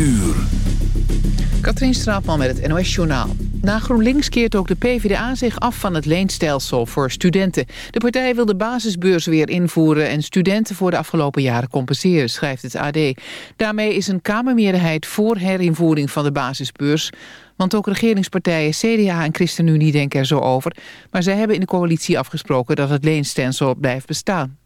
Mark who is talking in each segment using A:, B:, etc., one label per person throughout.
A: uur.
B: Katrien Straatman met het NOS Journaal. Na GroenLinks keert ook de PvdA zich af van het leenstelsel voor studenten. De partij wil de basisbeurs weer invoeren... en studenten voor de afgelopen jaren compenseren, schrijft het AD. Daarmee is een Kamermeerderheid voor herinvoering van de basisbeurs... Want ook regeringspartijen CDA en ChristenUnie denken er zo over. Maar zij hebben in de coalitie afgesproken dat het leenstelsel blijft bestaan.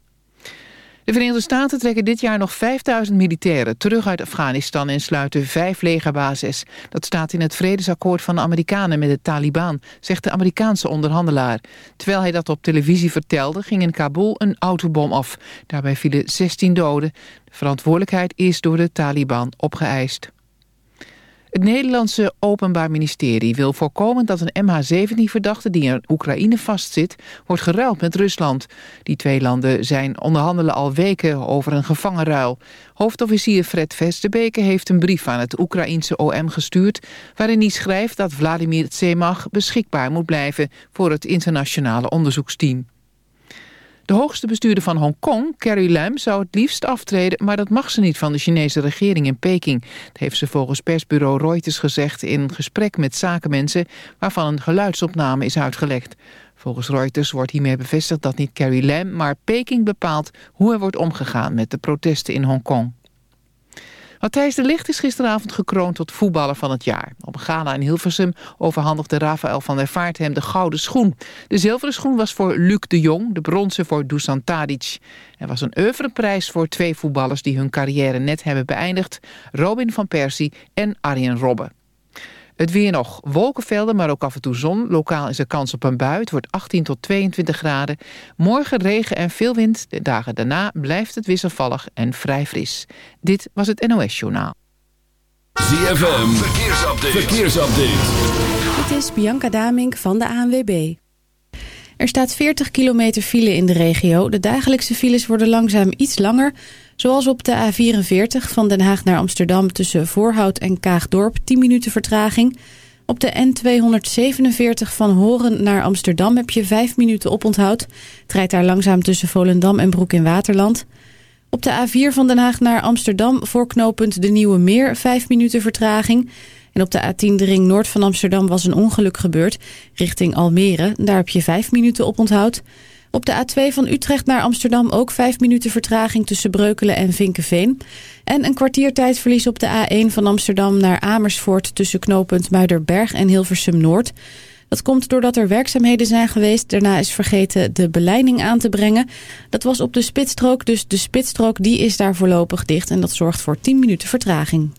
B: De Verenigde Staten trekken dit jaar nog 5000 militairen terug uit Afghanistan en sluiten vijf legerbases. Dat staat in het vredesakkoord van de Amerikanen met de Taliban, zegt de Amerikaanse onderhandelaar. Terwijl hij dat op televisie vertelde, ging in Kabul een autobom af. Daarbij vielen 16 doden. De verantwoordelijkheid is door de Taliban opgeëist. Het Nederlandse Openbaar Ministerie wil voorkomen dat een MH17-verdachte die in Oekraïne vastzit, wordt geruild met Rusland. Die twee landen zijn onderhandelen al weken over een gevangenruil. Hoofdofficier Fred Vesterbeke heeft een brief aan het Oekraïense OM gestuurd, waarin hij schrijft dat Vladimir Tsemach beschikbaar moet blijven voor het internationale onderzoeksteam. De hoogste bestuurder van Hongkong, Carrie Lam, zou het liefst aftreden... maar dat mag ze niet van de Chinese regering in Peking. Dat heeft ze volgens persbureau Reuters gezegd... in gesprek met zakenmensen waarvan een geluidsopname is uitgelegd. Volgens Reuters wordt hiermee bevestigd dat niet Carrie Lam... maar Peking bepaalt hoe er wordt omgegaan met de protesten in Hongkong. Matthijs de Ligt is gisteravond gekroond tot voetballer van het jaar. Op gala in Hilversum overhandigde Rafael van der Vaart hem de gouden schoen. De zilveren schoen was voor Luc de Jong, de bronzen voor Dusan Tadic. Er was een oeuvreprijs voor twee voetballers die hun carrière net hebben beëindigd. Robin van Persie en Arjen Robben. Het weer nog. Wolkenvelden, maar ook af en toe zon. Lokaal is er kans op een bui. Het wordt 18 tot 22 graden. Morgen regen en veel wind. De dagen daarna blijft het wisselvallig en vrij fris. Dit was het NOS Journaal.
A: ZFM. Verkeersupdate. Verkeersupdate.
C: Dit is Bianca Damink van de ANWB. Er staat 40 kilometer file in de regio. De dagelijkse files worden langzaam iets langer... Zoals op de A44 van Den Haag naar Amsterdam tussen Voorhout en Kaagdorp 10 minuten vertraging. Op de N247 van Horen naar Amsterdam heb je 5 minuten oponthoud. Het rijdt daar langzaam tussen Volendam en Broek in Waterland. Op de A4 van Den Haag naar Amsterdam voor knooppunt De Nieuwe Meer 5 minuten vertraging. En op de A10 de ring noord van Amsterdam was een ongeluk gebeurd richting Almere. Daar heb je 5 minuten oponthoud. Op de A2 van Utrecht naar Amsterdam ook 5 minuten vertraging tussen Breukelen en Vinkenveen. En een kwartiertijdverlies op de A1 van Amsterdam naar Amersfoort tussen knooppunt Muiderberg en Hilversum Noord. Dat komt doordat er werkzaamheden zijn geweest. Daarna is vergeten de beleiding aan te brengen. Dat was op de spitsstrook, dus de spitsstrook die is daar voorlopig dicht. En dat zorgt voor 10 minuten vertraging.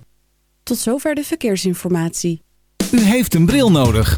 C: Tot zover de verkeersinformatie.
D: U heeft een bril nodig.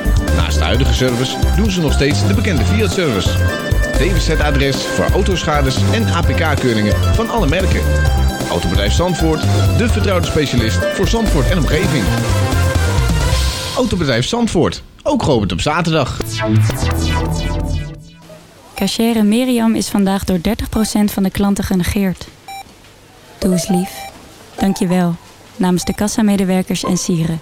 E: Naast de huidige service doen ze nog steeds de bekende Fiat-service. DWZ-adres voor autoschades en APK-keuringen van alle merken. Autobedrijf Zandvoort, de vertrouwde specialist voor Zandvoort en omgeving. Autobedrijf Zandvoort, ook geopend op zaterdag.
F: Cachere Miriam is vandaag door 30% van de klanten genegeerd. Doe eens lief. Dank je wel. Namens de kassamedewerkers en sieren.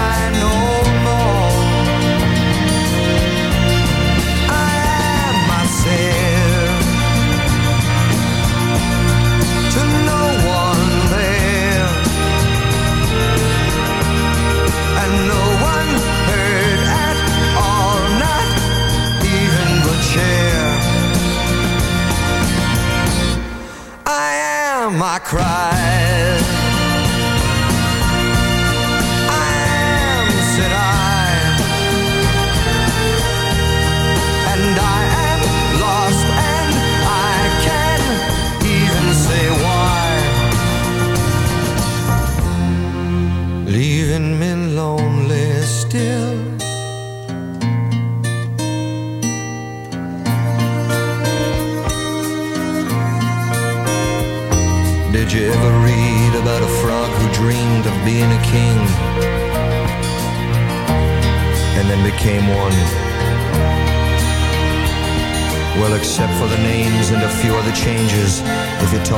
G: I cried.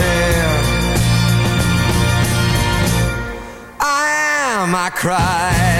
G: care I am, I
A: cry.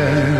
H: ocean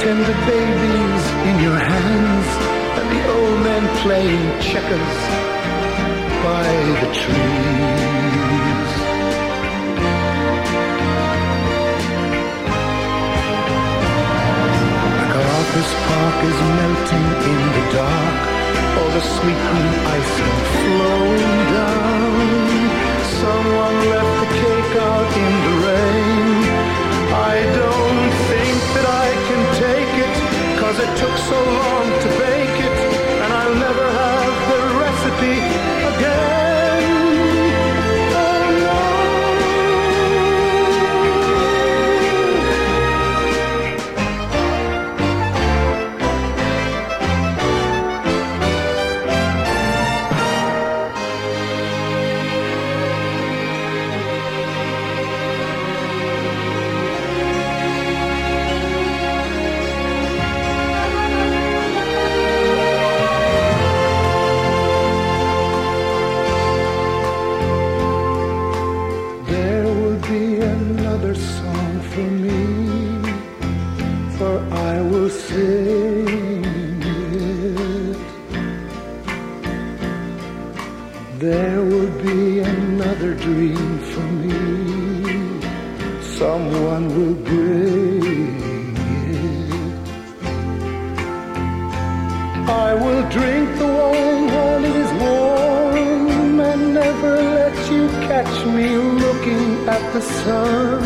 H: Tender babies in your hands, and the old men playing checkers by the trees. MacArthur's Park is melting in the dark, all the sweet green icing flowing down. Someone left the cake out in took so long to There would be another dream for me, someone will bring it. I will drink the wine while it is warm and never let you catch me looking at the sun.